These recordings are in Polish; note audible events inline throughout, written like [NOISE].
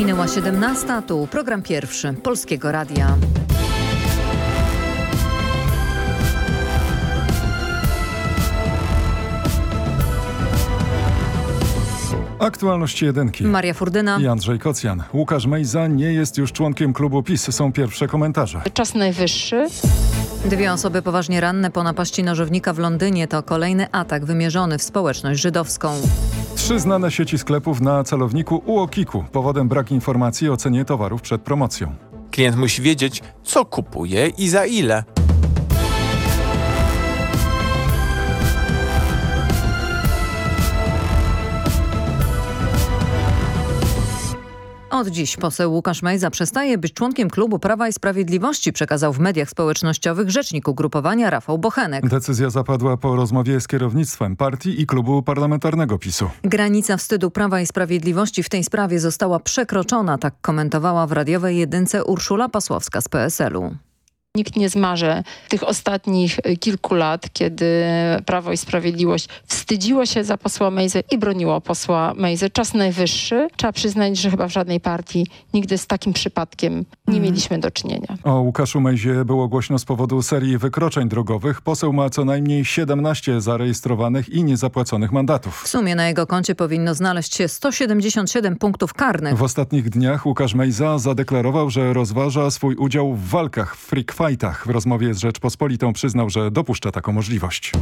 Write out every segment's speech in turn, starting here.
Minęła 17, tu program pierwszy Polskiego Radia. Aktualności jedynki. Maria Furdyna i Andrzej Kocjan. Łukasz Mejza nie jest już członkiem klubu PiS. Są pierwsze komentarze. Czas najwyższy. Dwie osoby poważnie ranne po napaści nożownika w Londynie to kolejny atak wymierzony w społeczność żydowską. Trzy znane sieci sklepów na celowniku UOKiK-u. Powodem brak informacji o cenie towarów przed promocją. Klient musi wiedzieć, co kupuje i za ile. Od dziś poseł Łukasz Mejza przestaje być członkiem klubu Prawa i Sprawiedliwości, przekazał w mediach społecznościowych rzecznik ugrupowania Rafał Bochenek. Decyzja zapadła po rozmowie z kierownictwem partii i klubu parlamentarnego PiSu. Granica wstydu Prawa i Sprawiedliwości w tej sprawie została przekroczona, tak komentowała w radiowej jedynce Urszula Pasłowska z PSL-u. Nikt nie zmarzy tych ostatnich y, kilku lat, kiedy Prawo i Sprawiedliwość wstydziło się za posła Mejzę i broniło posła Mejzę. Czas najwyższy. Trzeba przyznać, że chyba w żadnej partii nigdy z takim przypadkiem nie Mhm. mieliśmy do czynienia. O Łukaszu Mejzie było głośno z powodu serii wykroczeń drogowych. Poseł ma co najmniej 17 zarejestrowanych i niezapłaconych mandatów. W sumie na jego koncie powinno znaleźć się 177 punktów karnych. W ostatnich dniach Łukasz Mejza zadeklarował, że rozważa swój udział w walkach w freak fightach. W rozmowie z Rzeczpospolitą przyznał, że dopuszcza taką możliwość.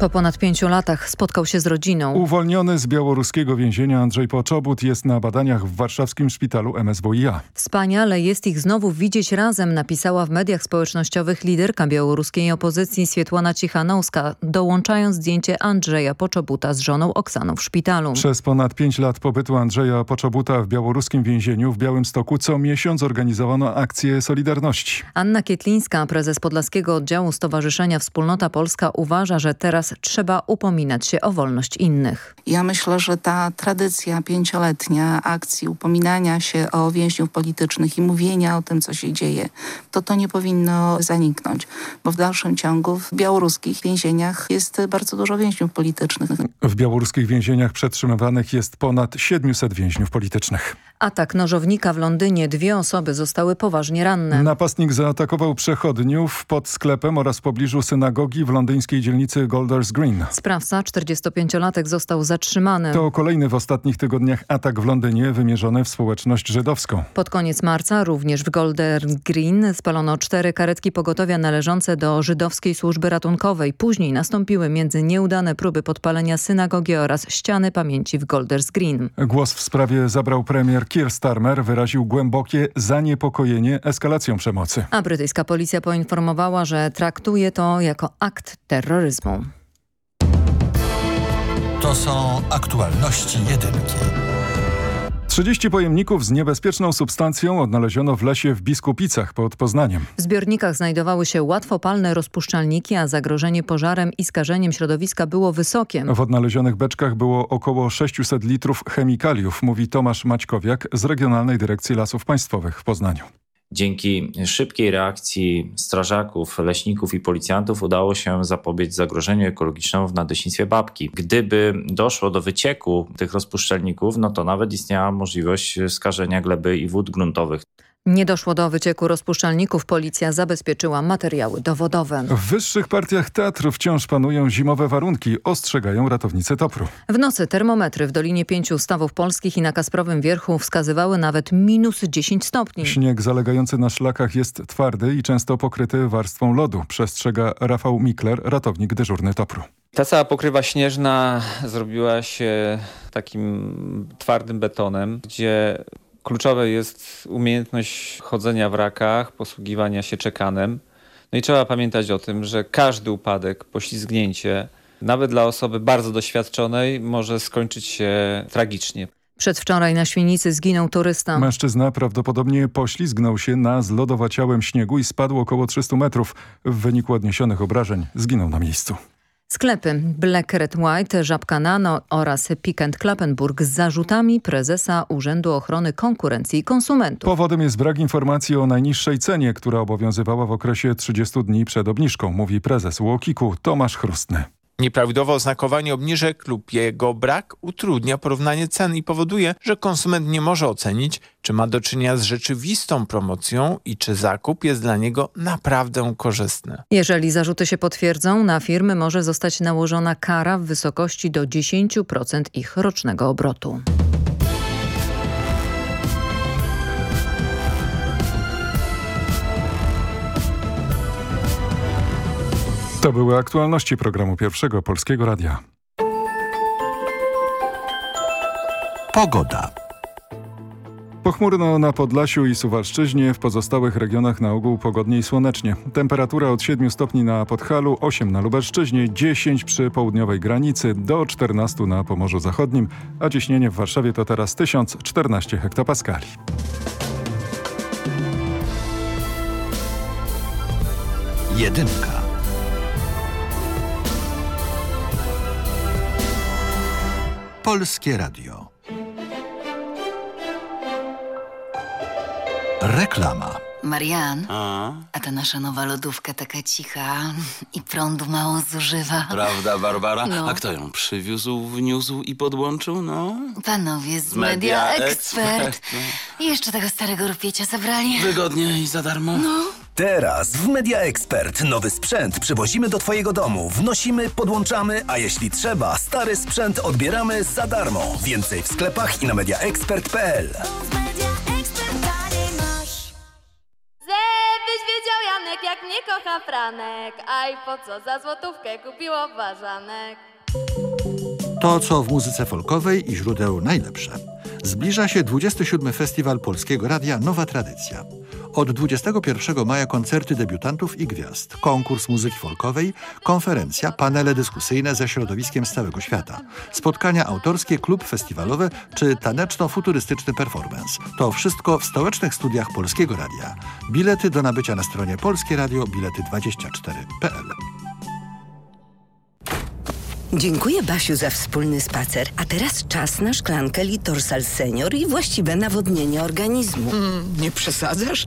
Po ponad pięciu latach spotkał się z rodziną. Uwolniony z białoruskiego więzienia Andrzej Poczobut jest na badaniach w warszawskim szpitalu MSWiA. Wspaniale jest ich znowu widzieć razem, napisała w mediach społecznościowych liderka białoruskiej opozycji Swietłana Cichanowska, dołączając zdjęcie Andrzeja Poczobuta z żoną Oksaną w szpitalu. Przez ponad pięć lat pobytu Andrzeja Poczobuta w białoruskim więzieniu w Białymstoku co miesiąc organizowano akcję Solidarności. Anna Kietlińska, prezes Podlaskiego Oddziału Stowarzyszenia Wspólnota Polska uważa, że teraz trzeba upominać się o wolność innych. Ja myślę, że ta tradycja pięcioletnia akcji upominania się o więźniów politycznych i mówienia o tym, co się dzieje, to to nie powinno zaniknąć, bo w dalszym ciągu w białoruskich więzieniach jest bardzo dużo więźniów politycznych. W białoruskich więzieniach przetrzymywanych jest ponad 700 więźniów politycznych. Atak nożownika w Londynie. Dwie osoby zostały poważnie ranne. Napastnik zaatakował przechodniów pod sklepem oraz w pobliżu synagogi w londyńskiej dzielnicy Golders Green. Sprawca, 45-latek, został zatrzymany. To kolejny w ostatnich tygodniach atak w Londynie wymierzony w społeczność żydowską. Pod koniec marca również w Golder Green spalono cztery karetki pogotowia należące do żydowskiej służby ratunkowej. Później nastąpiły między nieudane próby podpalenia synagogi oraz ściany pamięci w Golders Green. Głos w sprawie zabrał premier Keir Starmer. Wyraził głębokie zaniepokojenie eskalacją przemocy. A brytyjska policja poinformowała, że traktuje to jako akt terroryzmu. To są aktualności jedynki. 30 pojemników z niebezpieczną substancją odnaleziono w lesie w Biskupicach pod Poznaniem. W zbiornikach znajdowały się łatwopalne rozpuszczalniki, a zagrożenie pożarem i skażeniem środowiska było wysokie. W odnalezionych beczkach było około 600 litrów chemikaliów, mówi Tomasz Maćkowiak z Regionalnej Dyrekcji Lasów Państwowych w Poznaniu. Dzięki szybkiej reakcji strażaków, leśników i policjantów udało się zapobiec zagrożeniu ekologicznemu w Nadleśnictwie Babki. Gdyby doszło do wycieku tych rozpuszczalników, no to nawet istniała możliwość skażenia gleby i wód gruntowych. Nie doszło do wycieku rozpuszczalników. Policja zabezpieczyła materiały dowodowe. W wyższych partiach teatru wciąż panują zimowe warunki, ostrzegają ratownicy Topru. W nocy termometry w Dolinie Pięciu Stawów Polskich i na Kasprowym Wierchu wskazywały nawet minus 10 stopni. Śnieg zalegający na szlakach jest twardy i często pokryty warstwą lodu, przestrzega Rafał Mikler, ratownik dyżurny Topru. Ta cała pokrywa śnieżna zrobiła się takim twardym betonem, gdzie kluczowe jest umiejętność chodzenia w rakach, posługiwania się czekanem. No i trzeba pamiętać o tym, że każdy upadek, poślizgnięcie, nawet dla osoby bardzo doświadczonej, może skończyć się tragicznie. Przedwczoraj na Świnicy zginął turysta. Mężczyzna prawdopodobnie poślizgnął się na zlodowaciałym śniegu i spadł około 300 metrów. W wyniku odniesionych obrażeń zginął na miejscu. Sklepy Black Red White, Żabka Nano oraz Pick Klappenburg z zarzutami prezesa Urzędu Ochrony Konkurencji i Konsumentów. Powodem jest brak informacji o najniższej cenie, która obowiązywała w okresie 30 dni przed obniżką, mówi prezes Łokiku Tomasz Chrustny. Nieprawidłowe oznakowanie obniżek lub jego brak utrudnia porównanie cen i powoduje, że konsument nie może ocenić, czy ma do czynienia z rzeczywistą promocją i czy zakup jest dla niego naprawdę korzystny. Jeżeli zarzuty się potwierdzą, na firmy może zostać nałożona kara w wysokości do 10% ich rocznego obrotu. To były aktualności programu Pierwszego Polskiego Radia. Pogoda. Pochmurno na Podlasiu i Suwalszczyźnie, w pozostałych regionach na ogół pogodnie i słonecznie. Temperatura od 7 stopni na Podhalu, 8 na Lubelszczyźnie, 10 przy południowej granicy, do 14 na Pomorzu Zachodnim, a ciśnienie w Warszawie to teraz 1014 hektopaskali. Jedynka. Polskie Radio. Reklama. Marian, A? a ta nasza nowa lodówka taka cicha i prądu mało zużywa. Prawda, Barbara? No. A kto ją przywiózł, wniósł i podłączył? No. Panowie z Media Media Expert, Expert. I jeszcze tego starego rupiecia zabrali. Wygodnie i za darmo. No. Teraz w Media Expert nowy sprzęt przywozimy do Twojego domu, wnosimy, podłączamy, a jeśli trzeba, stary sprzęt odbieramy za darmo. Więcej w sklepach i na mediaexpert.pl. Żebyś wiedział Janek, jak mnie kocha Franek, a i po co za złotówkę kupiło ważanek. To, co w muzyce folkowej i źródeł najlepsze. Zbliża się 27. Festiwal Polskiego Radia Nowa Tradycja. Od 21 maja koncerty debiutantów i gwiazd, konkurs muzyki folkowej, konferencja, panele dyskusyjne ze środowiskiem z całego świata, spotkania autorskie, klub festiwalowe czy taneczno-futurystyczny performance. To wszystko w stołecznych studiach Polskiego Radia. Bilety do nabycia na stronie Polskie Radio bilety24.pl. Dziękuję Basiu za wspólny spacer. A teraz czas na szklankę Litorsal Senior i właściwe nawodnienie organizmu. nie przesadzasz?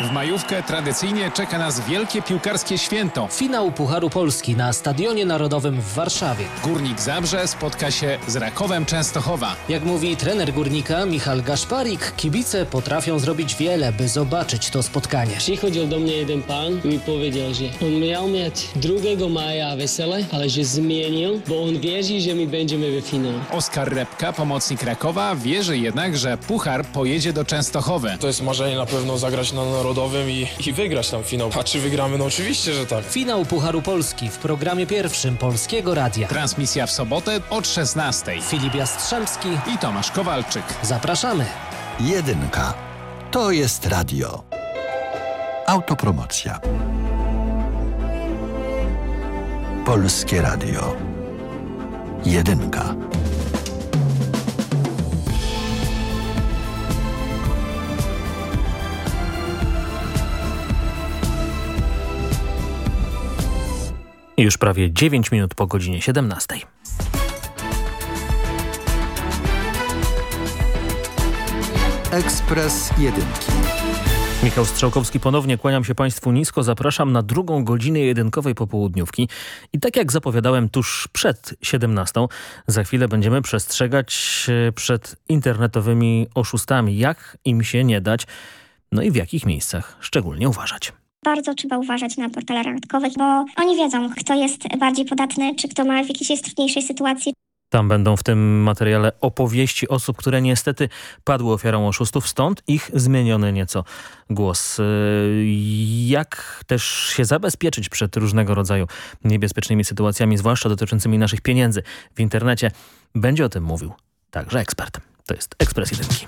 W majówkę tradycyjnie czeka nas wielkie piłkarskie święto. Finał Pucharu Polski na Stadionie Narodowym w Warszawie. Górnik Zabrze spotka się z Rakowem Częstochowa. Jak mówi trener Górnika Michal Gaszparik, kibice potrafią zrobić wiele, by zobaczyć to spotkanie. Przychodził do mnie jeden pan i mi powiedział, że on miał mieć 2 maja wesele, ale że zmienił, bo on wierzy, że my będziemy w finale. Oskar Repka, pomocnik Rakowa, wierzy jednak, że Puchar pojedzie do Częstochowy. To jest marzenie na pewno zagrać na Narodowym i, i wygrać tam finał. A czy wygramy? No oczywiście, że tak. Finał Pucharu Polski w programie pierwszym Polskiego Radia. Transmisja w sobotę od 16. Filip Jastrzębski i Tomasz Kowalczyk. Zapraszamy. Jedynka. To jest radio. Autopromocja. Polskie Radio. Jedynka. Już prawie 9 minut po godzinie 17. Ekspres Jedynki. Michał Strzałkowski, ponownie kłaniam się Państwu nisko. Zapraszam na drugą godzinę jedynkowej popołudniówki. I tak jak zapowiadałem tuż przed 17, za chwilę będziemy przestrzegać przed internetowymi oszustami. Jak im się nie dać, no i w jakich miejscach szczególnie uważać. Bardzo trzeba uważać na portale randkowych, bo oni wiedzą, kto jest bardziej podatny, czy kto ma w jakiejś trudniejszej sytuacji. Tam będą w tym materiale opowieści osób, które niestety padły ofiarą oszustów, stąd ich zmieniony nieco głos. Jak też się zabezpieczyć przed różnego rodzaju niebezpiecznymi sytuacjami, zwłaszcza dotyczącymi naszych pieniędzy w internecie, będzie o tym mówił także ekspert. To jest Ekspres Jedynki.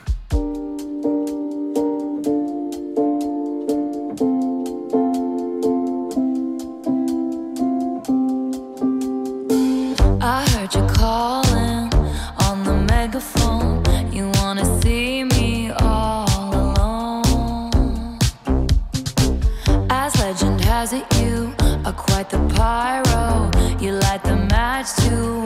light the pyro, you light the match to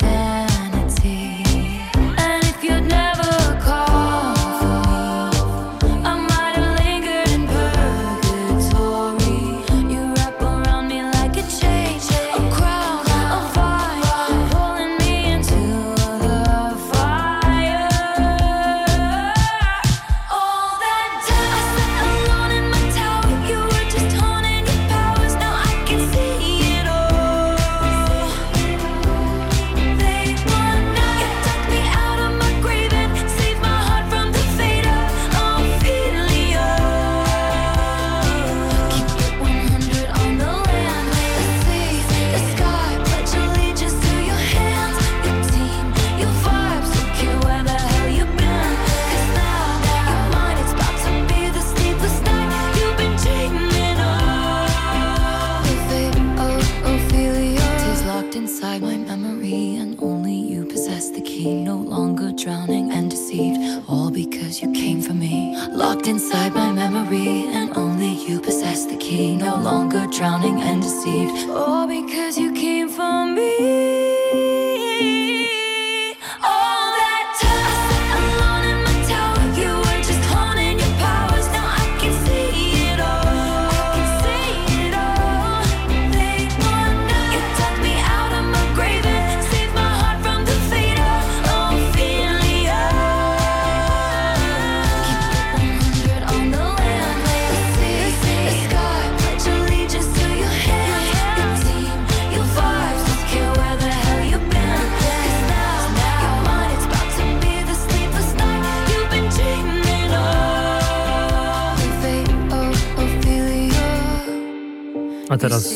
Teraz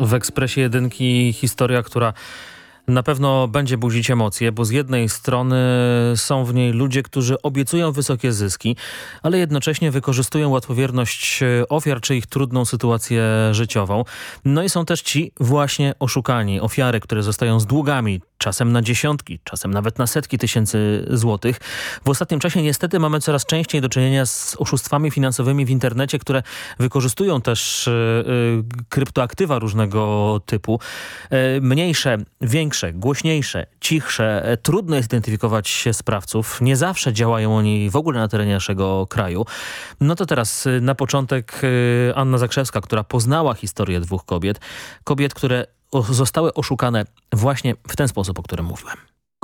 w Ekspresie Jedynki historia, która na pewno będzie budzić emocje, bo z jednej strony są w niej ludzie, którzy obiecują wysokie zyski, ale jednocześnie wykorzystują łatwowierność ofiar czy ich trudną sytuację życiową. No i są też ci właśnie oszukani, ofiary, które zostają z długami, czasem na dziesiątki, czasem nawet na setki tysięcy złotych. W ostatnim czasie niestety mamy coraz częściej do czynienia z oszustwami finansowymi w internecie, które wykorzystują też e, e, kryptoaktywa różnego typu. E, Mniejsze, większe, głośniejsze, cichsze. Trudno jest identyfikować sprawców. Nie zawsze działają oni w ogóle na terenie naszego kraju. No to teraz na początek Anna Zakrzewska, która poznała historię dwóch kobiet. Kobiet, które zostały oszukane właśnie w ten sposób, o którym mówiłem.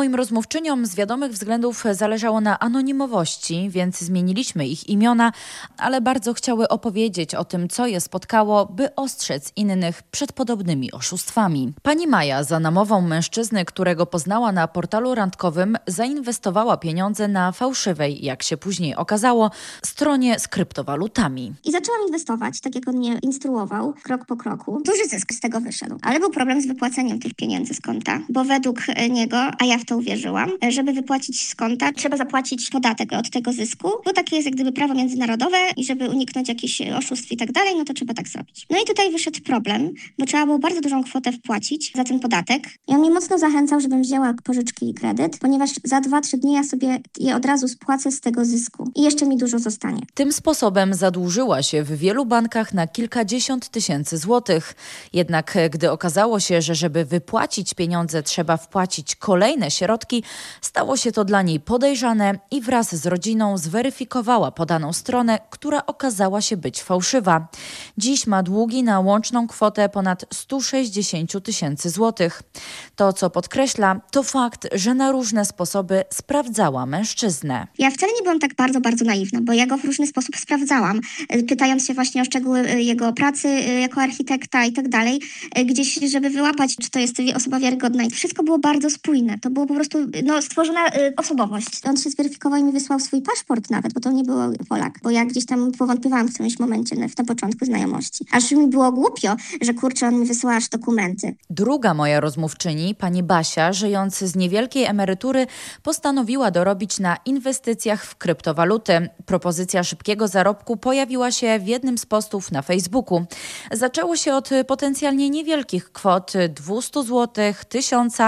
Moim rozmówczyniom z wiadomych względów zależało na anonimowości, więc zmieniliśmy ich imiona, ale bardzo chciały opowiedzieć o tym, co je spotkało, by ostrzec innych przed podobnymi oszustwami. Pani Maja za namową mężczyzny, którego poznała na portalu randkowym, zainwestowała pieniądze na fałszywej, jak się później okazało, stronie z kryptowalutami. I zaczęłam inwestować, tak jak on mnie instruował, krok po kroku. Duży zysk z tego wyszedł, ale był problem z wypłaceniem tych pieniędzy z konta, bo według niego, a ja w to uwierzyłam, e, żeby wypłacić z konta, trzeba zapłacić podatek od tego zysku, bo takie jest jak gdyby prawo międzynarodowe i żeby uniknąć jakichś e, oszustw i tak dalej, no to trzeba tak zrobić. No i tutaj wyszedł problem, bo trzeba było bardzo dużą kwotę wpłacić za ten podatek. I on mnie mocno zachęcał, żebym wzięła pożyczki i kredyt, ponieważ za 2-3 dni ja sobie je od razu spłacę z tego zysku i jeszcze mi dużo zostanie. Tym sposobem zadłużyła się w wielu bankach na kilkadziesiąt tysięcy złotych. Jednak e, gdy okazało się, że żeby wypłacić pieniądze trzeba wpłacić kolejne środki, stało się to dla niej podejrzane i wraz z rodziną zweryfikowała podaną stronę, która okazała się być fałszywa. Dziś ma długi na łączną kwotę ponad 160 tysięcy złotych. To, co podkreśla, to fakt, że na różne sposoby sprawdzała mężczyznę. Ja wcale nie byłam tak bardzo, bardzo naiwna, bo ja go w różny sposób sprawdzałam, e, pytając się właśnie o szczegóły e, jego pracy e, jako architekta i tak dalej, gdzieś, żeby wyłapać, czy to jest osoba wiarygodna. I wszystko było bardzo spójne. To było po prostu no, stworzona e, osobowość. On się zweryfikował i mi wysłał swój paszport nawet, bo to nie był Polak, bo ja gdzieś tam powątpiewałam w którymś momencie na, na początku znajomości. Aż mi było głupio, że kurczę, on mi wysyła aż dokumenty. Druga moja rozmówczyni, pani Basia, żyjący z niewielkiej emerytury, postanowiła dorobić na inwestycjach w kryptowaluty. Propozycja szybkiego zarobku pojawiła się w jednym z postów na Facebooku. Zaczęło się od potencjalnie niewielkich kwot 200 zł, 1000,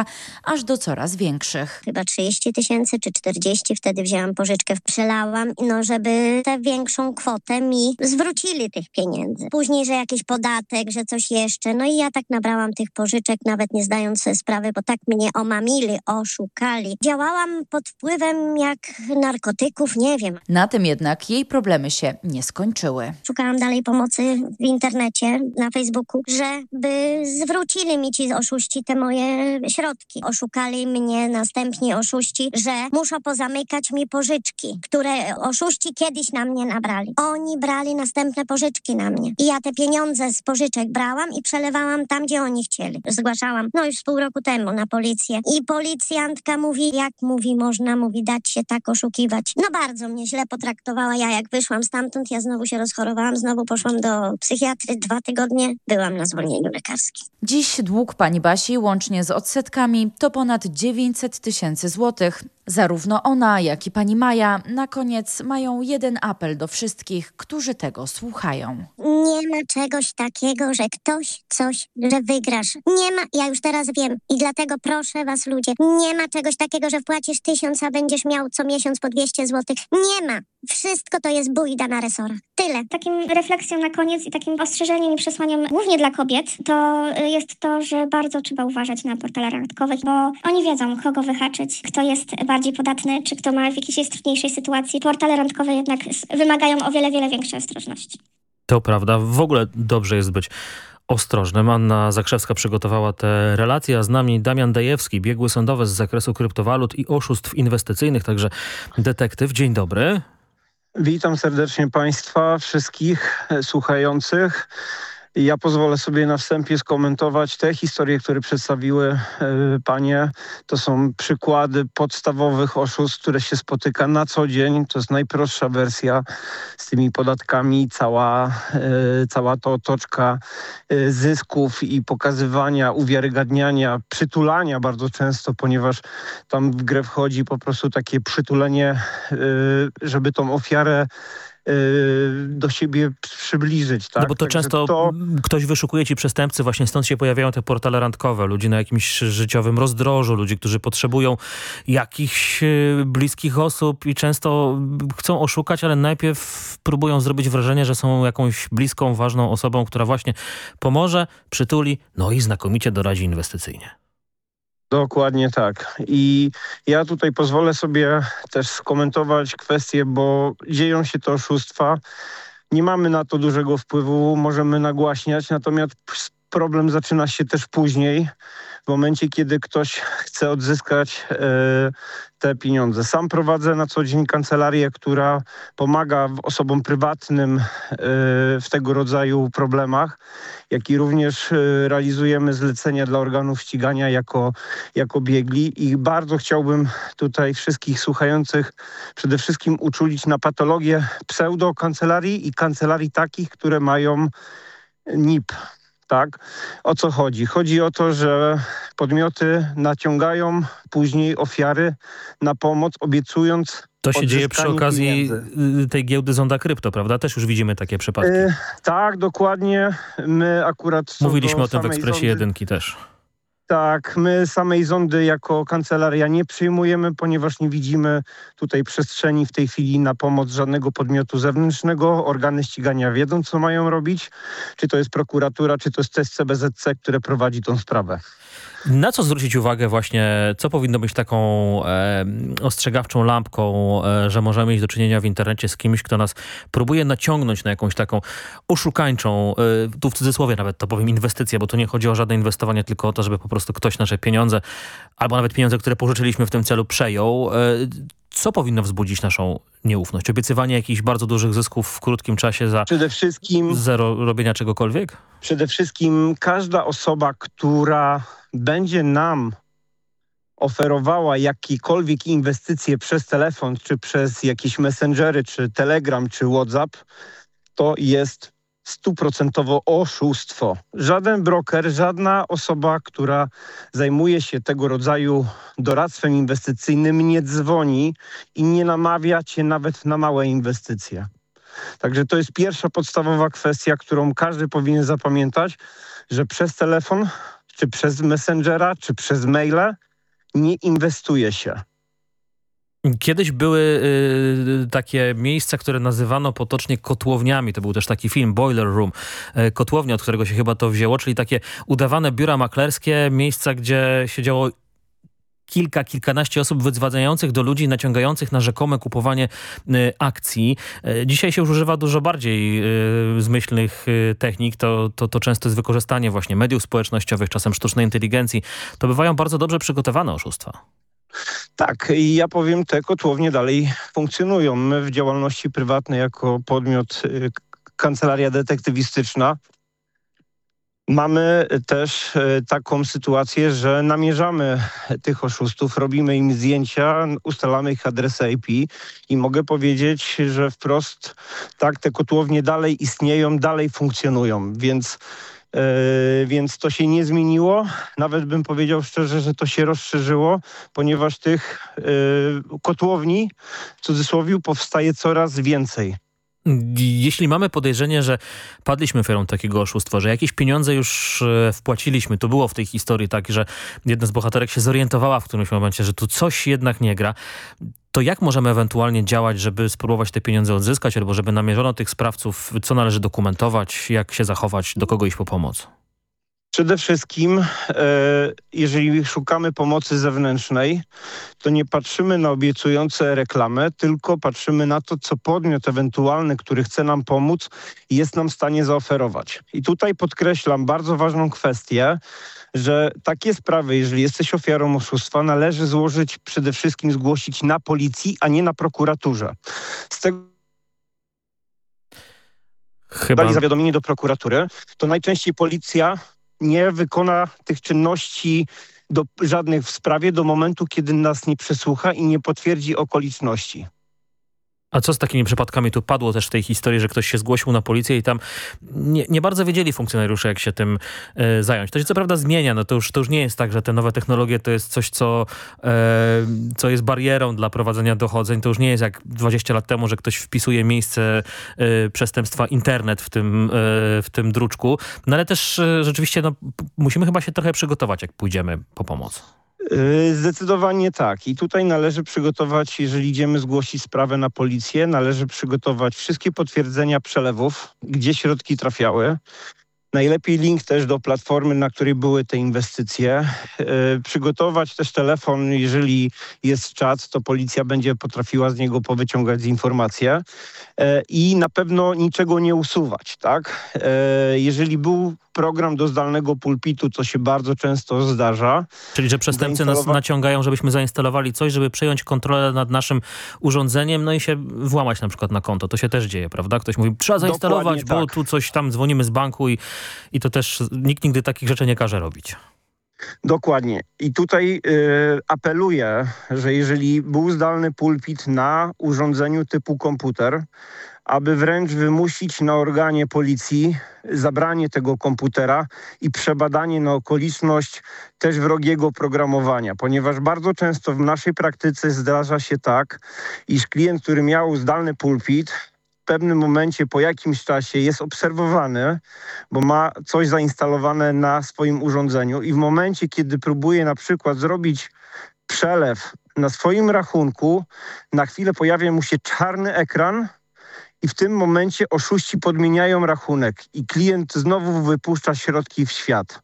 aż do coraz więcej. Większych. Chyba 30 tysięcy czy 40 wtedy wzięłam pożyczkę, przelałam, no żeby tę większą kwotę mi zwrócili tych pieniędzy. Później, że jakiś podatek, że coś jeszcze. No i ja tak nabrałam tych pożyczek, nawet nie zdając sobie sprawy, bo tak mnie omamili, oszukali. Działałam pod wpływem jak narkotyków, nie wiem. Na tym jednak jej problemy się nie skończyły. Szukałam dalej pomocy w internecie, na Facebooku, żeby zwrócili mi ci oszuści te moje środki. Oszukali mnie następni oszuści, że muszą pozamykać mi pożyczki, które oszuści kiedyś na mnie nabrali. Oni brali następne pożyczki na mnie. I ja te pieniądze z pożyczek brałam i przelewałam tam, gdzie oni chcieli. Zgłaszałam, no już pół roku temu na policję. I policjantka mówi, jak mówi, można, mówi, dać się tak oszukiwać. No bardzo mnie źle potraktowała. Ja jak wyszłam stamtąd, ja znowu się rozchorowałam, znowu poszłam do psychiatry. Dwa tygodnie byłam na zwolnieniu lekarskim. Dziś dług pani Basi łącznie z odsetkami to ponad 900 tysięcy złotych. Zarówno ona, jak i pani Maja na koniec mają jeden apel do wszystkich, którzy tego słuchają. Nie ma czegoś takiego, że ktoś coś, że wygrasz. Nie ma, ja już teraz wiem i dlatego proszę was ludzie, nie ma czegoś takiego, że wpłacisz tysiąc, a będziesz miał co miesiąc po 200 złotych. Nie ma. Wszystko to jest bójda na resorach. Tyle. Takim refleksją na koniec i takim ostrzeżeniem i przesłaniem głównie dla kobiet to y, jest to, że bardzo trzeba uważać na portale randkowe, bo oni wiedzą, kogo wyhaczyć, kto jest bardziej podatny, czy kto ma w jakiejś jest trudniejszej sytuacji. Portale randkowe jednak wymagają o wiele, wiele większej ostrożności. To prawda. W ogóle dobrze jest być ostrożnym. Anna Zakrzewska przygotowała te relacje, a z nami Damian Dajewski, biegły sądowy z zakresu kryptowalut i oszustw inwestycyjnych, także detektyw. Dzień dobry. Witam serdecznie Państwa, wszystkich słuchających. Ja pozwolę sobie na wstępie skomentować te historie, które przedstawiły e, Panie. To są przykłady podstawowych oszustw, które się spotyka na co dzień. To jest najprostsza wersja z tymi podatkami. Cała, e, cała to otoczka e, zysków i pokazywania, uwiarygadniania, przytulania bardzo często, ponieważ tam w grę wchodzi po prostu takie przytulenie, żeby tą ofiarę do siebie przybliżyć. Tak? No bo to Także często to- ktoś wyszukuje ci przestępcy, właśnie stąd się pojawiają te portale randkowe. Ludzi na jakimś życiowym rozdrożu, ludzi, którzy potrzebują jakichś y, bliskich osób i często chcą oszukać, ale najpierw próbują zrobić wrażenie, że są jakąś bliską, ważną osobą, która właśnie pomoże, przytuli, no i znakomicie doradzi inwestycyjnie. Dokładnie tak. I ja tutaj pozwolę sobie też skomentować kwestię, bo dzieją się te oszustwa. Nie mamy na to dużego wpływu, możemy nagłaśniać, natomiast problem zaczyna się też później, w momencie, kiedy ktoś chce odzyskać e, te pieniądze. Sam prowadzę na co dzień kancelarię, która pomaga osobom prywatnym e, w tego rodzaju problemach, jak i również e, realizujemy zlecenia dla organów ścigania jako, jako biegli i bardzo chciałbym tutaj wszystkich słuchających przede wszystkim uczulić na patologię pseudo-kancelarii i kancelarii takich, które mają NIP. Tak? O co chodzi? Chodzi o to, że podmioty naciągają później ofiary na pomoc, obiecując To się dzieje przy okazji pieniędzy. y, tej giełdy Zonda Krypto, prawda? Też już widzimy takie przypadki. Y, tak, dokładnie. My akurat... Mówiliśmy o tym w Ekspresie Zondy- Jedynki też. Tak, my samej zondy jako kancelaria nie przyjmujemy, ponieważ nie widzimy tutaj przestrzeni w tej chwili na pomoc żadnego podmiotu zewnętrznego. Organy ścigania wiedzą, co mają robić. Czy to jest prokuratura, czy to jest test CBZC, które prowadzi tą sprawę. Na co zwrócić uwagę właśnie, co powinno być taką e, ostrzegawczą lampką, e, że możemy mieć do czynienia w internecie z kimś, kto nas próbuje naciągnąć na jakąś taką oszukańczą, e, tu w cudzysłowie nawet to powiem, inwestycję, bo tu nie chodzi o żadne inwestowanie, tylko o to, żeby po prostu ktoś nasze pieniądze, albo nawet pieniądze, które pożyczyliśmy w tym celu, przejął. Co powinno wzbudzić naszą nieufność? Obiecywanie jakichś bardzo dużych zysków w krótkim czasie za Przede wszystkim zero robienia czegokolwiek? Przede wszystkim każda osoba, która będzie nam oferowała jakiekolwiek inwestycje przez telefon, czy przez jakieś messengery, czy Telegram, czy WhatsApp, to jest stuprocentowo oszustwo. Żaden broker, żadna osoba, która zajmuje się tego rodzaju doradztwem inwestycyjnym nie dzwoni i nie namawia cię nawet na małe inwestycje. Także to jest pierwsza podstawowa kwestia, którą każdy powinien zapamiętać, że przez telefon, czy przez Messengera, czy przez maile nie inwestuje się. Kiedyś były y, takie miejsca, które nazywano potocznie kotłowniami. To był też taki film Boiler Room, y, kotłownia, od którego się chyba to wzięło, czyli takie udawane biura maklerskie, miejsca, gdzie siedziało kilka, kilkanaście osób wydzwadzających do ludzi, naciągających na rzekome kupowanie y, akcji. Y, dzisiaj się już używa dużo bardziej y, zmyślnych technik. To, to, to często jest wykorzystanie właśnie mediów społecznościowych, czasem sztucznej inteligencji. To bywają bardzo dobrze przygotowane oszustwa. Tak, i ja powiem, te kotłownie dalej funkcjonują. My w działalności prywatnej jako podmiot y, kancelaria detektywistyczna mamy też y, taką sytuację, że namierzamy tych oszustów, robimy im zdjęcia, ustalamy ich adresy IP i mogę powiedzieć, że wprost tak, te kotłownie dalej istnieją, dalej funkcjonują, więc więc to się nie zmieniło. Nawet bym powiedział szczerze, że to się rozszerzyło, ponieważ tych yy, kotłowni w cudzysłowie powstaje coraz więcej. Jeśli mamy podejrzenie, że padliśmy ofiarą takiego oszustwa, że jakieś pieniądze już e, wpłaciliśmy, to było w tej historii tak, że jedna z bohaterek się zorientowała w którymś momencie, że tu coś jednak nie gra, to jak możemy ewentualnie działać, żeby spróbować te pieniądze odzyskać, albo żeby namierzono tych sprawców, co należy dokumentować, jak się zachować, do kogo iść po pomoc? Przede wszystkim, e, jeżeli szukamy pomocy zewnętrznej, to nie patrzymy na obiecujące reklamy, tylko patrzymy na to, co podmiot ewentualny, który chce nam pomóc, jest nam w stanie zaoferować. I tutaj podkreślam bardzo ważną kwestię, że takie sprawy, jeżeli jesteś ofiarą oszustwa, należy złożyć przede wszystkim zgłosić na policji, a nie na prokuraturze. Z tego Chyba... dali zawiadomienie do prokuratury, to najczęściej policja nie wykona tych czynności do, żadnych w sprawie do momentu, kiedy nas nie przesłucha i nie potwierdzi okoliczności. A co z takimi przypadkami? Tu padło też w tej historii, że ktoś się zgłosił na policję i tam nie, nie bardzo wiedzieli funkcjonariusze, jak się tym e, zająć. To się co prawda zmienia. No to, już, to już nie jest tak, że te nowe technologie to jest coś, co, e, co jest barierą dla prowadzenia dochodzeń. To już nie jest jak 20 lat temu, że ktoś wpisuje miejsce e, przestępstwa internet w tym, e, w tym druczku. No ale też e, rzeczywiście no, musimy chyba się trochę przygotować, jak pójdziemy po pomoc. Yy, Zdecydowanie tak. I tutaj należy przygotować, jeżeli idziemy zgłosić sprawę na policję, należy przygotować wszystkie potwierdzenia przelewów, gdzie środki trafiały. Najlepiej link też do platformy, na której były te inwestycje. Yy, przygotować też telefon, jeżeli jest czat, to policja będzie potrafiła z niego powyciągać informacje. Yy, I na pewno niczego nie usuwać, tak? Yy, jeżeli był program do zdalnego pulpitu, co się bardzo często zdarza. Czyli, że przestępcy nas naciągają, żebyśmy zainstalowali coś, żeby przejąć kontrolę nad naszym urządzeniem, no i się włamać na przykład na konto. To się też dzieje, prawda? Ktoś mówi, trzeba zainstalować, Dokładnie bo tak. tu coś tam dzwonimy z banku i, i to też nikt nigdy takich rzeczy nie każe robić. Dokładnie. I tutaj y, apeluję, że jeżeli był zdalny pulpit na urządzeniu typu komputer, aby wręcz wymusić na organie policji zabranie tego komputera i przebadanie na okoliczność też wrogiego programowania, ponieważ bardzo często w naszej praktyce zdarza się tak, iż klient, który miał zdalny pulpit, pewnym momencie po jakimś czasie jest obserwowany, bo ma coś zainstalowane na swoim urządzeniu i w momencie, kiedy próbuje na przykład zrobić przelew na swoim rachunku, na chwilę pojawia mu się czarny ekran i w tym momencie oszuści podmieniają rachunek i klient znowu wypuszcza środki w świat.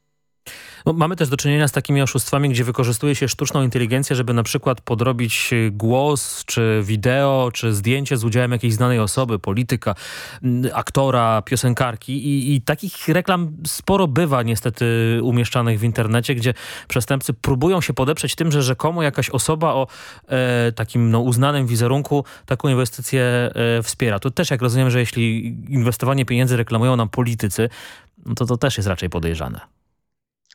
No, mamy też do czynienia z takimi oszustwami, gdzie wykorzystuje się sztuczną inteligencję, żeby na przykład podrobić y, głos, czy wideo, czy zdjęcie z udziałem jakiejś znanej osoby, polityka, aktora, piosenkarki I, i takich reklam sporo bywa niestety umieszczanych w internecie, gdzie przestępcy próbują się podeprzeć tym, że rzekomo jakaś osoba o e, takim no, uznanym wizerunku taką inwestycję e, wspiera. To też jak rozumiem, że jeśli inwestowanie pieniędzy reklamują nam politycy, no to to też jest raczej podejrzane.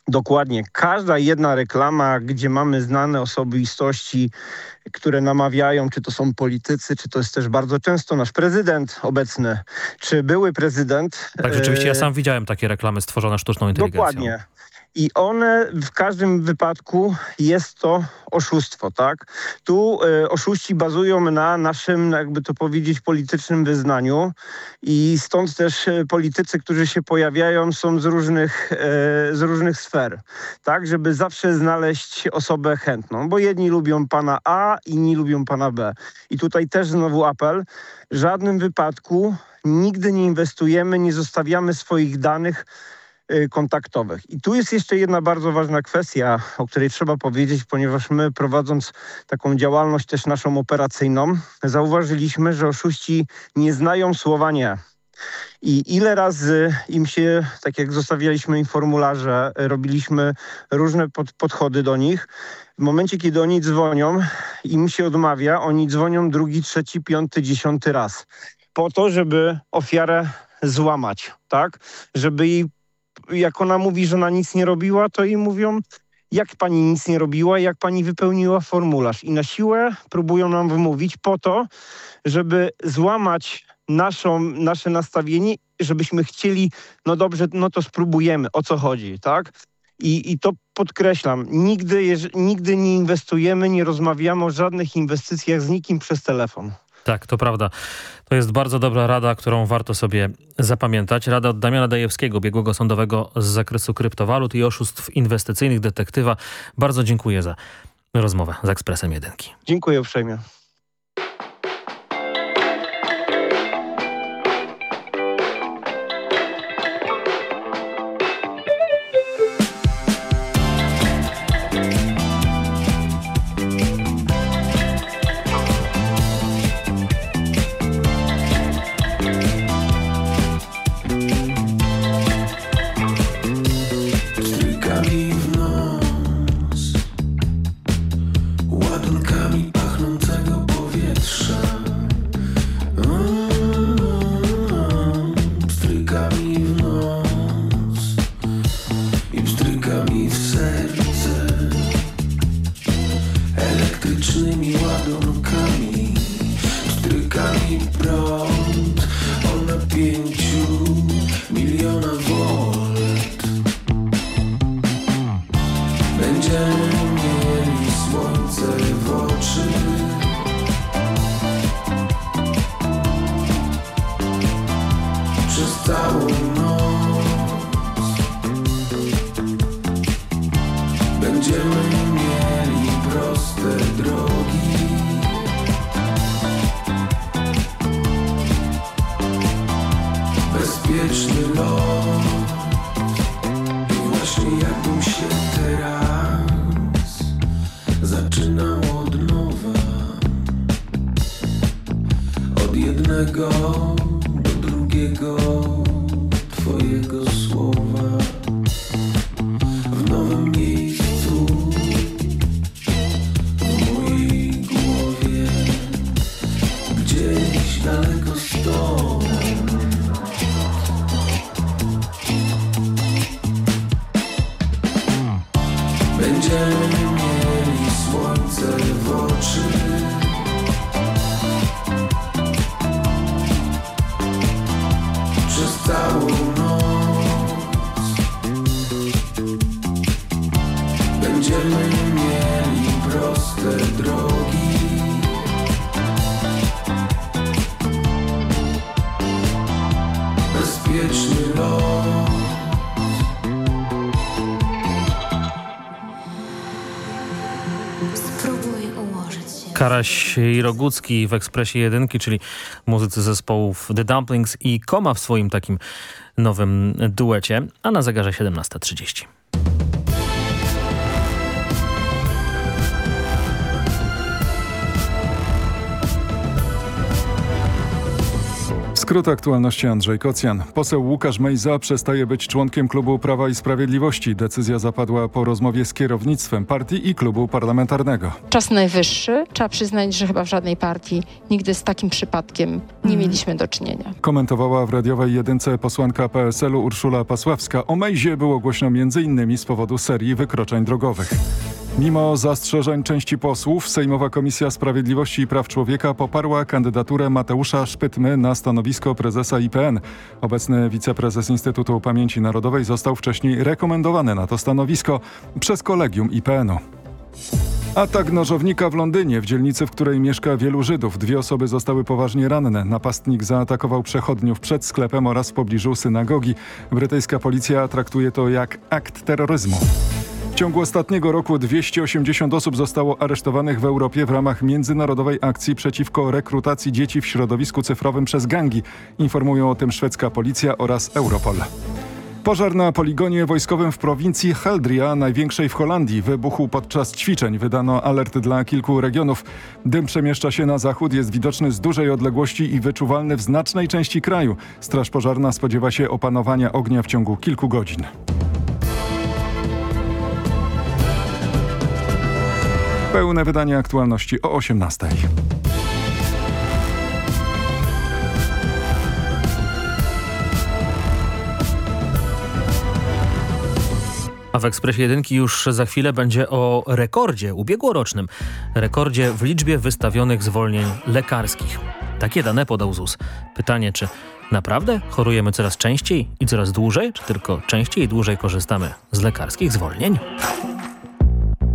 Dokładnie. Każda jedna reklama, gdzie mamy znane osobistości, które namawiają, czy to są politycy, czy to jest też bardzo często nasz prezydent obecny, czy były prezydent. Tak, rzeczywiście ja e, sam widziałem takie reklamy stworzone sztuczną inteligencją. Dokładnie. I one w każdym wypadku jest to oszustwo, tak? Tu e, oszuści bazują na naszym, jakby to powiedzieć, politycznym wyznaniu i stąd też e, politycy, którzy się pojawiają są z różnych, e, z różnych sfer, tak? Żeby zawsze znaleźć osobę chętną, bo jedni lubią pana A, inni lubią pana B. I tutaj też znowu apel, w żadnym wypadku nigdy nie inwestujemy, nie zostawiamy swoich danych y, kontaktowych. I tu jest jeszcze jedna bardzo ważna kwestia, o której trzeba powiedzieć, ponieważ my prowadząc taką działalność też naszą operacyjną, zauważyliśmy, że oszuści nie znają słowa nie. I ile razy im się, tak jak zostawialiśmy im formularze, robiliśmy różne pod, podchody do nich, w momencie, kiedy oni dzwonią, im się odmawia, oni dzwonią drugi, trzeci, piąty, dziesiąty raz. Po to, żeby ofiarę złamać, tak? Żeby jej, jak ona mówi, że ona nic nie robiła, to jej mówią, jak pani nic nie robiła, jak pani wypełniła formularz. I na siłę próbują nam wymówić po to, żeby złamać naszą, nasze nastawienie, żebyśmy chcieli, no dobrze, no to spróbujemy, o co chodzi, tak? I, i to podkreślam, nigdy, nigdy nie inwestujemy, nie rozmawiamy o żadnych inwestycjach z nikim przez telefon. Tak, to prawda. To jest bardzo dobra rada, którą warto sobie zapamiętać. Rada od Damiana Dajewskiego, biegłego sądowego z zakresu kryptowalut i oszustw inwestycyjnych, detektywa. Bardzo dziękuję za rozmowę z Ekspresem Jedynki. Dziękuję uprzejmie. I Rogucki w Ekspresie Jedynki, czyli muzycy zespołów The Dumplings i Koma w swoim takim nowym duecie, a na zegarze 17.30. Skrót aktualności Andrzej Kocjan. Poseł Łukasz Mejza przestaje być członkiem klubu Prawa i Sprawiedliwości. Decyzja zapadła po rozmowie z kierownictwem partii i klubu parlamentarnego. Czas najwyższy. Trzeba przyznać, że chyba w żadnej partii nigdy z takim przypadkiem nie mieliśmy do czynienia. Komentowała w radiowej jedynce posłanka PSL-u Urszula Pasławska. O Mejzie było głośno m.in. z powodu serii wykroczeń drogowych. Mimo zastrzeżeń części posłów, Sejmowa Komisja Sprawiedliwości i Praw Człowieka poparła kandydaturę Mateusza Szpytmy na stanowisko prezesa IPN. Obecny wiceprezes Instytutu Pamięci Narodowej został wcześniej rekomendowany na to stanowisko przez kolegium IPN-u. Atak nożownika w Londynie, w dzielnicy, w której mieszka wielu Żydów. Dwie osoby zostały poważnie ranne. Napastnik zaatakował przechodniów przed sklepem oraz w pobliżu synagogi. Brytyjska policja traktuje to jak akt terroryzmu. W ciągu ostatniego roku 280 osób zostało aresztowanych w Europie w ramach międzynarodowej akcji przeciwko rekrutacji dzieci w środowisku cyfrowym przez gangi. Informują o tym szwedzka policja oraz Europol. Pożar na poligonie wojskowym w prowincji Heldria, największej w Holandii, wybuchł podczas ćwiczeń. Wydano alert dla kilku regionów. Dym przemieszcza się na zachód, jest widoczny z dużej odległości i wyczuwalny w znacznej części kraju. Straż pożarna spodziewa się opanowania ognia w ciągu kilku godzin. Pełne wydanie aktualności o 18. A w Ekspresie Jedynki już za chwilę będzie o rekordzie ubiegłorocznym. Rekordzie w liczbie wystawionych zwolnień lekarskich. Takie dane podał ZUS. Pytanie, czy naprawdę chorujemy coraz częściej i coraz dłużej, czy tylko częściej i dłużej korzystamy z lekarskich zwolnień?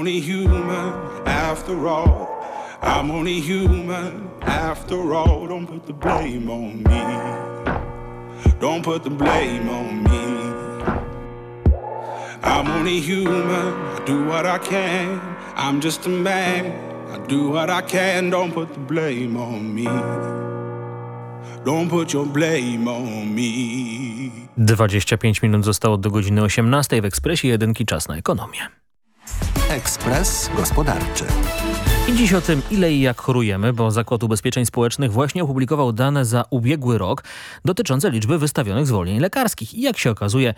only human after all. I'm only human after all. Don't put the blame on me. Don't put the blame on me. I'm only human. I do what I can. I'm just a man. I do what I can. Don't put the blame on me. Don't put your blame on me. 25 minut zostało do godziny 18 w Ekspresie Jedynki Czas na ekonomię. Ekspres Gospodarczy. I dziś o tym, ile i jak chorujemy, bo Zakład Ubezpieczeń Społecznych właśnie opublikował dane za ubiegły rok dotyczące liczby wystawionych zwolnień lekarskich. I jak się okazuje,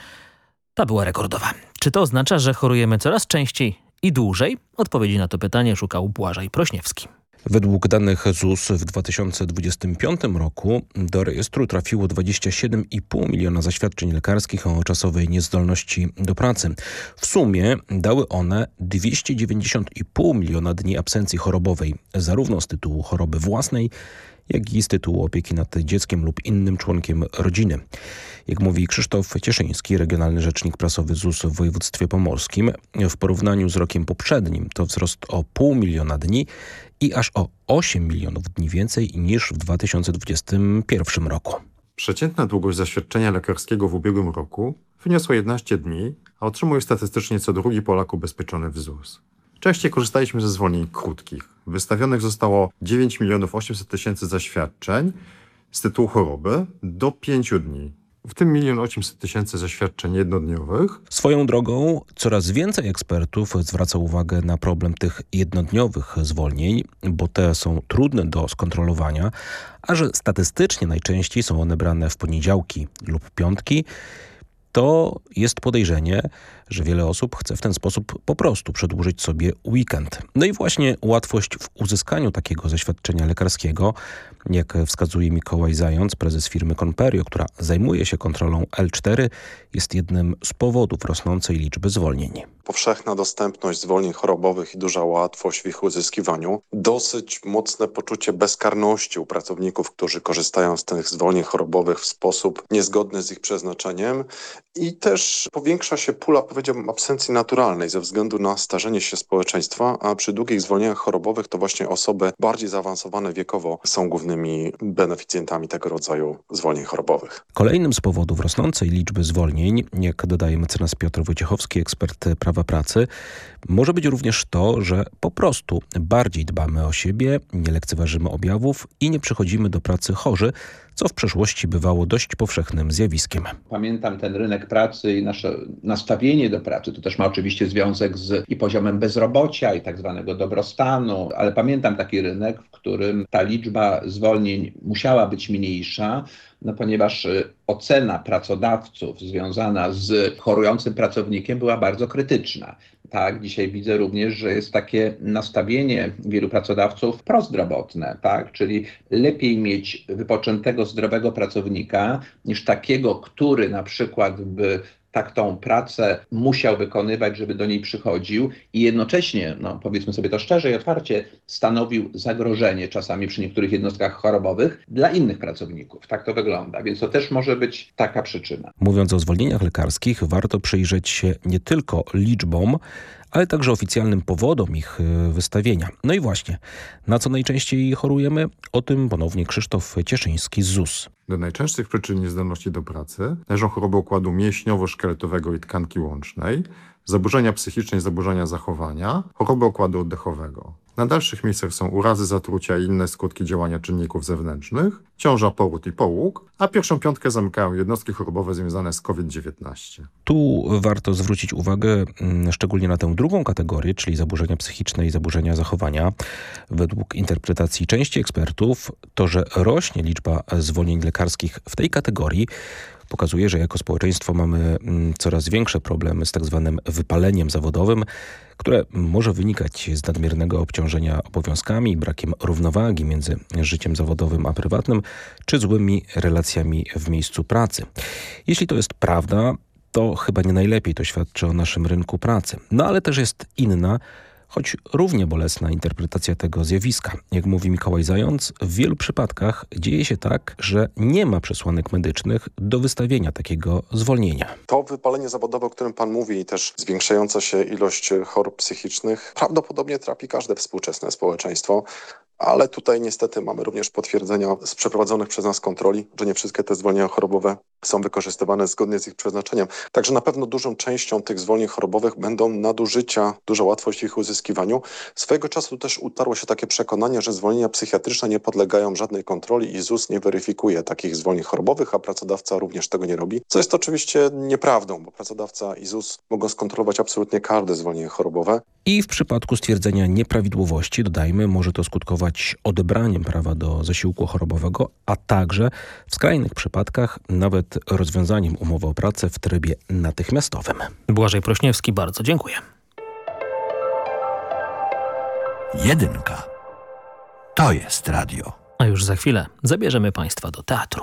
ta była rekordowa. Czy to oznacza, że chorujemy coraz częściej i dłużej? Odpowiedzi na to pytanie szukał Błażej Prośniewski. Według danych ZUS w 2025 roku do rejestru trafiło 27,5 miliona zaświadczeń lekarskich o czasowej niezdolności do pracy. W sumie dały one 290,5 miliona dni absencji chorobowej, zarówno z tytułu choroby własnej, jak i z tytułu opieki nad dzieckiem lub innym członkiem rodziny. Jak mówi Krzysztof Cieszyński, regionalny rzecznik prasowy ZUS w województwie pomorskim, w porównaniu z rokiem poprzednim to wzrost o pół miliona dni i aż o 8 milionów dni więcej niż w 2021 roku. Przeciętna długość zaświadczenia lekarskiego w ubiegłym roku wyniosła 11 dni, a otrzymuje statystycznie co drugi Polak ubezpieczony w ZUS. Częściej korzystaliśmy ze zwolnień krótkich. Wystawionych zostało 9 milionów 800 tysięcy zaświadczeń z tytułu choroby do 5 dni. W tym 1 800 tysięcy zaświadczeń jednodniowych. Swoją drogą coraz więcej ekspertów zwraca uwagę na problem tych jednodniowych zwolnień, bo te są trudne do skontrolowania, a że statystycznie najczęściej są one brane w poniedziałki lub piątki, to jest podejrzenie, że wiele osób chce w ten sposób po prostu przedłużyć sobie weekend. No i właśnie łatwość w uzyskaniu takiego zaświadczenia lekarskiego, jak wskazuje Mikołaj Zając, prezes firmy Conperio, która zajmuje się kontrolą L4, jest jednym z powodów rosnącej liczby zwolnień. Powszechna dostępność zwolnień chorobowych i duża łatwość w ich uzyskiwaniu, dosyć mocne poczucie bezkarności u pracowników, którzy korzystają z tych zwolnień chorobowych w sposób niezgodny z ich przeznaczeniem i też powiększa się pula, powiedziałbym, absencji naturalnej ze względu na starzenie się społeczeństwa, a przy długich zwolnieniach chorobowych to właśnie osoby bardziej zaawansowane wiekowo są głównymi beneficjentami tego rodzaju zwolnień chorobowych. Kolejnym z powodów rosnącej liczby zwolnień, jak dodaje mecenas Piotr Wojciechowski, ekspert prawa pracy, może być również to, że po prostu bardziej dbamy o siebie, nie lekceważymy objawów i nie przychodzimy do pracy chorzy, co w przeszłości bywało dość powszechnym zjawiskiem. Pamiętam ten rynek pracy i nasze nastawienie do pracy. To też ma oczywiście związek z i poziomem bezrobocia i tak zwanego dobrostanu, ale pamiętam taki rynek, w którym ta liczba zwolnień musiała być mniejsza, no ponieważ y, ocena pracodawców związana z chorującym pracownikiem była bardzo krytyczna. Tak, dzisiaj widzę również, że jest takie nastawienie wielu pracodawców prozdrowotne, tak, czyli lepiej mieć wypoczętego, zdrowego pracownika niż takiego, który na przykład by tak tą pracę musiał wykonywać, żeby do niej przychodził i jednocześnie, no powiedzmy sobie to szczerze i otwarcie, stanowił zagrożenie czasami przy niektórych jednostkach chorobowych dla innych pracowników. Tak to wygląda, więc to też może być taka przyczyna. Mówiąc o zwolnieniach lekarskich, warto przyjrzeć się nie tylko liczbom, ale także oficjalnym powodom ich y, wystawienia. No i właśnie, na co najczęściej chorujemy? O tym ponownie Krzysztof Cieszyński z ZUS. Do najczęstszych przyczyn niezdolności do pracy należą choroby układu mięśniowo-szkieletowego i tkanki łącznej, zaburzenia psychiczne i zaburzenia zachowania, choroby układu oddechowego. Na dalszych miejscach są urazy, zatrucia i inne skutki działania czynników zewnętrznych, ciąża, poród i połóg, a pierwszą piątkę zamykają jednostki chorobowe związane z COVID-19. Tu warto zwrócić uwagę mm, szczególnie na tę drugą kategorię, czyli zaburzenia psychiczne i zaburzenia zachowania. Według interpretacji części ekspertów to, że rośnie liczba zwolnień lekarskich w tej kategorii, pokazuje, że jako społeczeństwo mamy mm, coraz większe problemy z tak zwanym wypaleniem zawodowym, które może wynikać z nadmiernego obciążenia obowiązkami, brakiem równowagi między życiem zawodowym a prywatnym, czy złymi relacjami w miejscu pracy. Jeśli to jest prawda, to chyba nie najlepiej to świadczy o naszym rynku pracy. No ale też jest inna, choć równie bolesna interpretacja tego zjawiska. Jak mówi Mikołaj Zając, w wielu przypadkach dzieje się tak, że nie ma przesłanek medycznych do wystawienia takiego zwolnienia. To wypalenie zawodowe, o którym Pan mówi i też zwiększająca się ilość chorób psychicznych prawdopodobnie trapi każde współczesne społeczeństwo. Ale tutaj niestety mamy również potwierdzenia z przeprowadzonych przez nas kontroli, że nie wszystkie te zwolnienia chorobowe są wykorzystywane zgodnie z ich przeznaczeniem. Także na pewno dużą częścią tych zwolnień chorobowych będą nadużycia, duża łatwość w ich uzyskiwaniu. Swego czasu też utarło się takie przekonanie, że zwolnienia psychiatryczne nie podlegają żadnej kontroli i ZUS nie weryfikuje takich zwolnień chorobowych, a pracodawca również tego nie robi, co jest oczywiście nieprawdą, bo pracodawca i ZUS mogą skontrolować absolutnie każde zwolnienie chorobowe. I w przypadku stwierdzenia nieprawidłowości, dodajmy, może to skutkować odebraniem prawa do zasiłku chorobowego, a także w skrajnych przypadkach nawet rozwiązaniem umowy o pracę w trybie natychmiastowym. Błażej Prośniewski, bardzo dziękuję. Jedynka. To jest radio. A już za chwilę zabierzemy Państwa do teatru.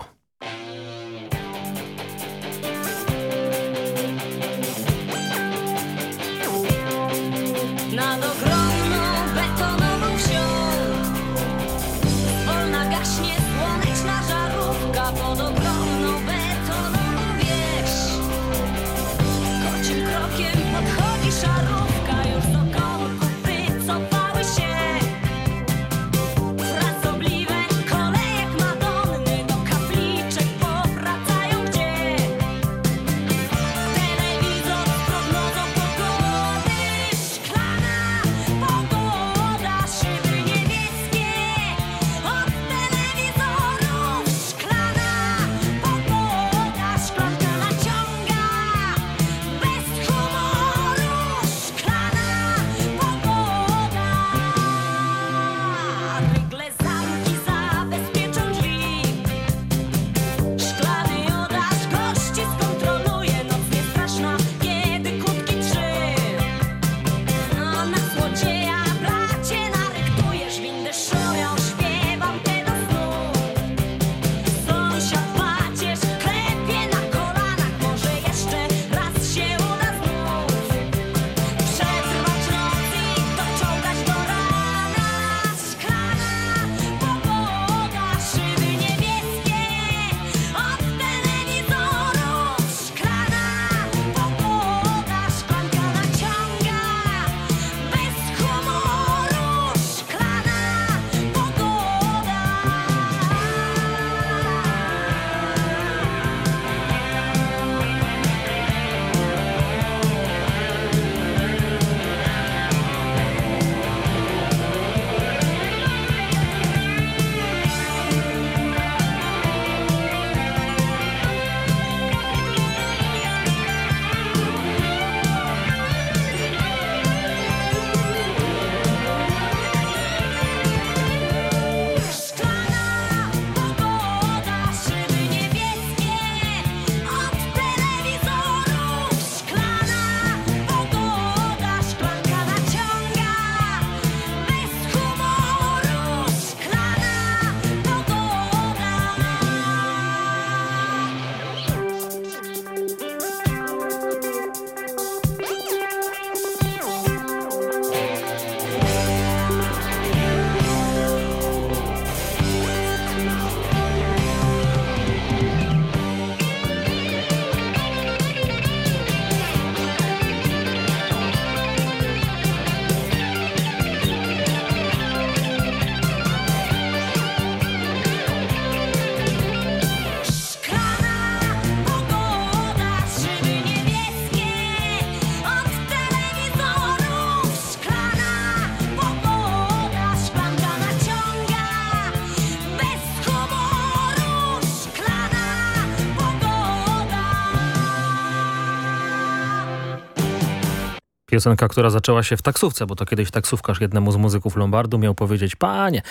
Piosenka, która zaczęła się w taksówce, bo to kiedyś taksówkarz jednemu z muzyków Lombardu miał powiedzieć Panie,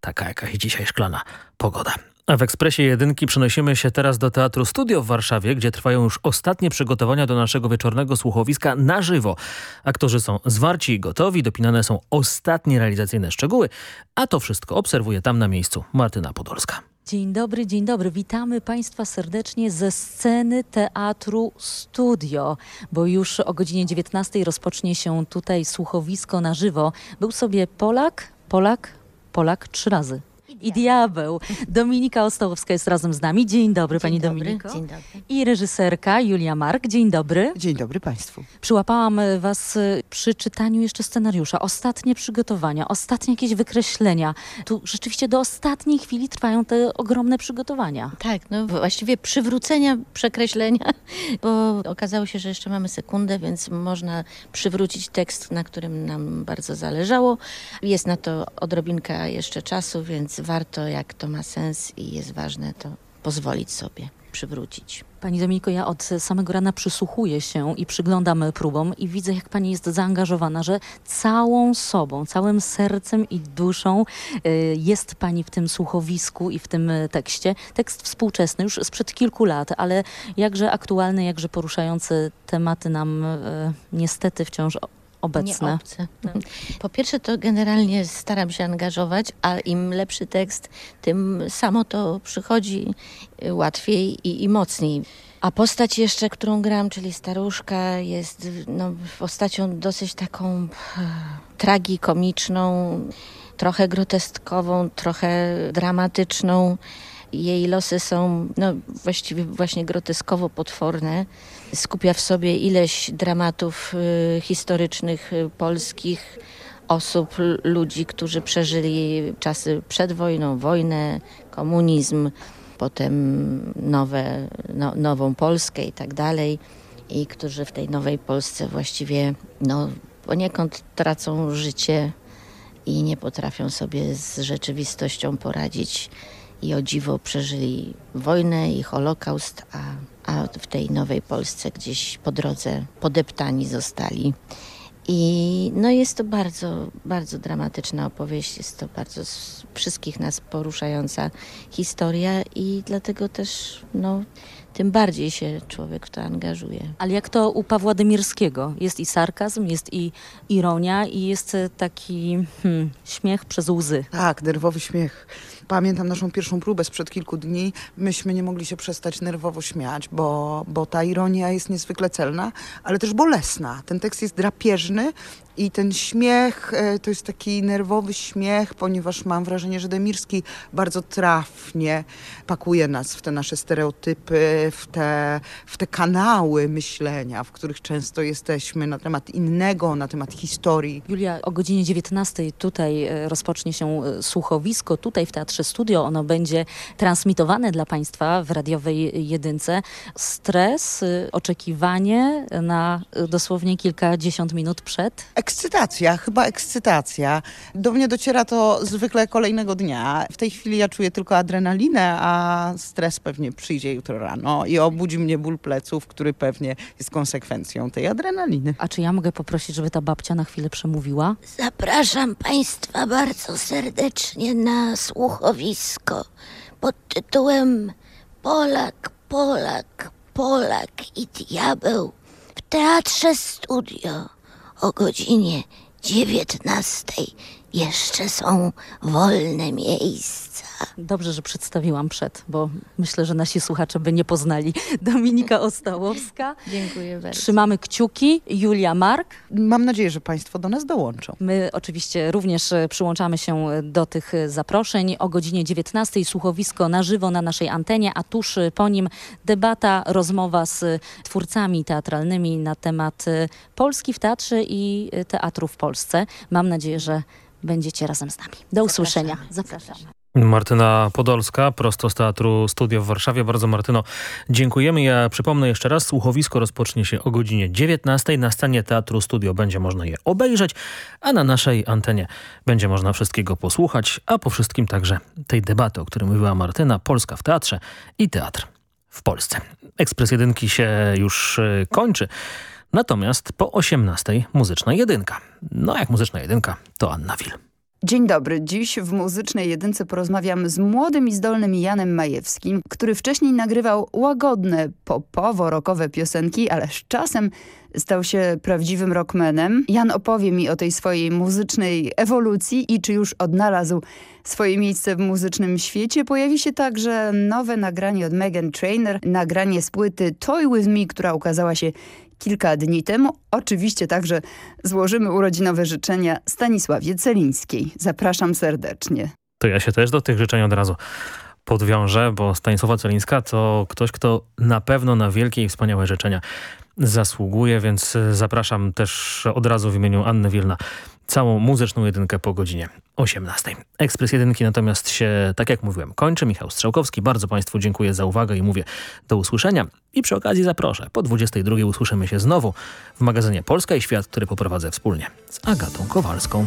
taka jakaś dzisiaj szklana pogoda. A w Ekspresie Jedynki przenosimy się teraz do Teatru Studio w Warszawie, gdzie trwają już ostatnie przygotowania do naszego wieczornego słuchowiska na żywo. Aktorzy są zwarci i gotowi, dopinane są ostatnie realizacyjne szczegóły, a to wszystko obserwuje tam na miejscu Martyna Podolska. Dzień dobry, dzień dobry. Witamy Państwa serdecznie ze sceny Teatru Studio, bo już o godzinie 19 rozpocznie się tutaj słuchowisko na żywo. Był sobie Polak, Polak, Polak trzy razy. I diabeł. Dominika Ostołowska jest razem z nami. Dzień dobry, pani dobry, Dominiko. dzień dobry. I reżyserka Julia Mark. Dzień dobry. Dzień dobry Państwu. Przyłapałam e, was e, przy czytaniu jeszcze scenariusza. Ostatnie przygotowania, ostatnie jakieś wykreślenia. Tu rzeczywiście do ostatniej chwili trwają te ogromne przygotowania. Tak, no właściwie przywrócenia, przekreślenia, [LAUGHS] bo okazało się, że jeszcze mamy sekundę, więc można przywrócić tekst, na którym nam bardzo zależało. Jest na to odrobinka jeszcze czasu, więc warto, jak to ma sens i jest ważne, to pozwolić sobie przywrócić. Pani Dominiko, ja od samego rana przysłuchuję się i przyglądam próbom i widzę, jak pani jest zaangażowana, że całą sobą, całym sercem i duszą y, jest pani w tym słuchowisku i w tym y, tekście. Tekst współczesny, już sprzed kilku lat, ale jakże aktualny, jakże poruszający tematy nam y, niestety wciąż nieobecne. Nie obce. [LAUGHS] Po pierwsze to generalnie staram się angażować, a im lepszy tekst, tym samo to przychodzi y, łatwiej i, i mocniej. A postać jeszcze, którą gram, czyli staruszka, jest no, postacią dosyć taką tragikomiczną, trochę groteskową, trochę dramatyczną. Jej losy są no, właściwie właśnie groteskowo potworne. Skupia w sobie ileś dramatów y, historycznych y, polskich, osób, ludzi, którzy przeżyli czasy przed wojną, wojnę, komunizm, potem nowe, no, nową Polskę i tak dalej. I którzy w tej nowej Polsce właściwie no, poniekąd tracą życie i nie potrafią sobie z rzeczywistością poradzić. I o dziwo przeżyli wojnę i Holokaust, a, a w tej nowej Polsce gdzieś po drodze podeptani zostali. I no jest to bardzo, bardzo dramatyczna opowieść, jest to bardzo wszystkich nas poruszająca historia i dlatego też no, tym bardziej się człowiek w to angażuje. Ale jak to u Pawła Dymirskiego? Jest i sarkazm, jest i ironia i jest taki hmm, śmiech przez łzy. Tak, nerwowy śmiech. Pamiętam naszą pierwszą próbę sprzed kilku dni. Myśmy nie mogli się przestać nerwowo śmiać, bo, bo ta ironia jest niezwykle celna, ale też bolesna. Ten tekst jest drapieżny i ten śmiech e, to jest taki nerwowy śmiech, ponieważ mam wrażenie, że Demirski bardzo trafnie pakuje nas w te nasze stereotypy, w te, w te kanały myślenia, w których często jesteśmy na temat innego, na temat historii. Julia, o godzinie 19 tutaj e, rozpocznie się e, słuchowisko, tutaj w Teatrze Studio. Ono będzie transmitowane dla Państwa w radiowej jedynce. Stres, oczekiwanie na dosłownie kilkadziesiąt minut przed. Ekscytacja, chyba ekscytacja. Do mnie dociera to zwykle kolejnego dnia. W tej chwili ja czuję tylko adrenalinę, a stres pewnie przyjdzie jutro rano i obudzi mnie ból pleców, który pewnie jest konsekwencją tej adrenaliny. A czy ja mogę poprosić, żeby ta babcia na chwilę przemówiła? Zapraszam Państwa bardzo serdecznie na słuchowisko pod tytułem Polak, Polak, Polak i Diabeł w Teatrze Studio o godzinie 19. Jeszcze są wolne miejsca. Dobrze, że przedstawiłam przed, bo myślę, że nasi słuchacze by nie poznali. [LAUGHS] Dominika Ostałowska. Dziękuję bardzo. Trzymamy kciuki. Julia Mark. Mam nadzieję, że Państwo do nas dołączą. My oczywiście również e, przyłączamy się do tych e, zaproszeń. O godzinie 19 słuchowisko na żywo na naszej antenie, a tuż e, po nim debata, rozmowa z e, twórcami teatralnymi na temat e, Polski w teatrze i e, teatru w Polsce. Mam nadzieję, że będziecie razem z nami. Do usłyszenia. Zapraszam. Martyna Podolska, prosto z Teatru Studio w Warszawie. Bardzo Martyno, dziękujemy. Ja przypomnę jeszcze raz, słuchowisko rozpocznie się o godzinie 19. Na scenie Teatru Studio będzie można je obejrzeć, a na naszej antenie będzie można wszystkiego posłuchać, a po wszystkim także tej debaty, o której mówiła Martyna, Polska w teatrze i teatr w Polsce. Ekspres Jedynki się już e, kończy. Natomiast po 18 muzyczna jedynka. No jak muzyczna jedynka, to Anna Wil. Dzień dobry. Dziś w Muzycznej Jedynce porozmawiam z młodym i zdolnym Janem Majewskim, który wcześniej nagrywał łagodne, popowo-rokowe piosenki, ale z czasem stał się prawdziwym rockmanem. Jan opowie mi o tej swojej muzycznej ewolucji i czy już odnalazł swoje miejsce w muzycznym świecie. Pojawi się także nowe nagranie od Megan Trainor, nagranie z płyty Toy With Me, która ukazała się kilka dni temu. Oczywiście także złożymy urodzinowe życzenia Stanisławie Celińskiej. Zapraszam serdecznie. To ja się też do tych życzeń od razu podwiążę, bo Stanisława Celińska to ktoś, kto na pewno na wielkie i wspaniałe życzenia zasługuje, więc zapraszam też od razu w imieniu Anny Wilna całą muzyczną jedynkę po godzinie 18. Ekspres jedynki natomiast się, tak jak mówiłem, kończy. Michał Strzałkowski, bardzo Państwu dziękuję za uwagę i mówię do usłyszenia. I przy okazji zaproszę, po 22 usłyszymy się znowu w magazynie Polska i Świat, który poprowadzę wspólnie z Agatą Kowalską.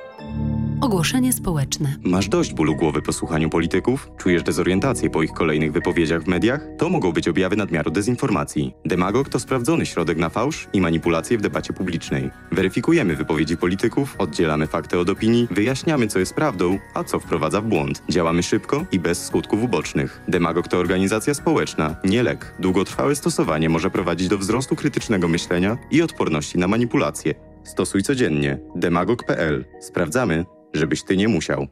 Ogłoszenie społeczne. Masz dość bólu głowy po słuchaniu polityków? Czujesz dezorientację po ich kolejnych wypowiedziach w mediach? To mogą być objawy nadmiaru dezinformacji. Demagog to sprawdzony środek na fałsz i manipulacje w debacie publicznej. Weryfikujemy wypowiedzi polityków, oddzielamy fakty od opinii, wyjaśniamy co jest prawdą, a co wprowadza w błąd. Działamy szybko i bez skutków ubocznych. Demagog to organizacja społeczna, nie lek. Długotrwałe stosowanie może prowadzić do wzrostu krytycznego myślenia i odporności na manipulacje. Stosuj codziennie. demagog.pl. Sprawdzamy, żebyś ty nie musiał.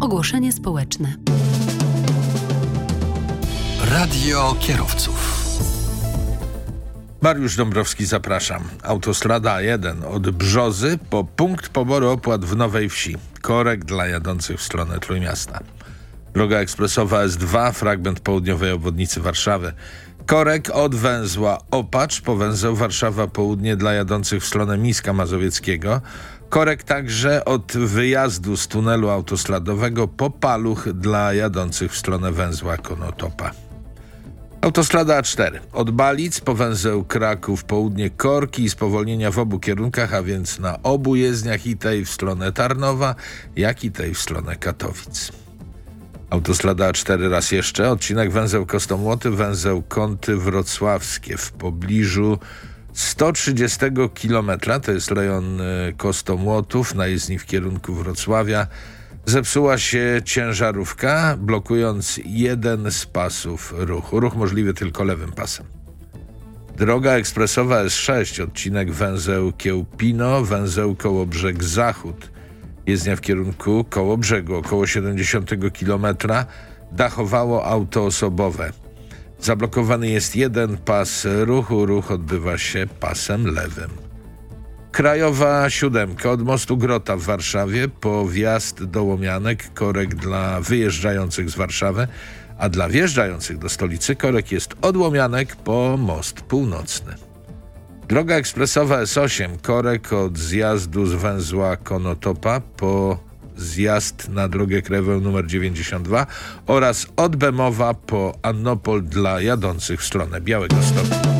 Ogłoszenie społeczne. Radio kierowców. Mariusz Dąbrowski, zapraszam. Autostrada A1 od Brzozy po punkt poboru opłat w Nowej Wsi. Korek dla jadących w stronę Trójmiasta. Droga ekspresowa S2, fragment południowej obwodnicy Warszawy. Korek od węzła Opacz po węzeł Warszawa Południe dla jadących w stronę Miska Mazowieckiego. Korek także od wyjazdu z tunelu autostradowego po Paluch dla jadących w stronę węzła Konotopa. Autostrada A4. Od Balic po węzeł Kraków Południe Korki i spowolnienia w obu kierunkach, a więc na obu jezdniach i tej w stronę Tarnowa, jak i tej w stronę Katowic. Autostrada A4 raz jeszcze, odcinek węzeł Kostomłoty, węzeł Kąty Wrocławskie w pobliżu 130 km, to jest rejon y, Kostomłotów, na jezdni w kierunku Wrocławia. Zepsuła się ciężarówka, blokując jeden z pasów ruchu. Ruch możliwy tylko lewym pasem. Droga ekspresowa S6, odcinek węzeł Kiełpino, węzeł Kołobrzeg Zachód. Jezdnia w kierunku Kołobrzegu, około 70 km, dachowało auto osobowe. Zablokowany jest jeden pas ruchu, ruch odbywa się pasem lewym. Krajowa siódemka od mostu Grota w Warszawie po wjazd do Łomianek, korek dla wyjeżdżających z Warszawy, a dla wjeżdżających do stolicy korek jest od Łomianek po most północny. Droga ekspresowa S8, korek od zjazdu z węzła Konotopa po zjazd na drogę krajową nr 92 oraz od Bemowa po Annopol dla jadących w stronę Białego Stoku.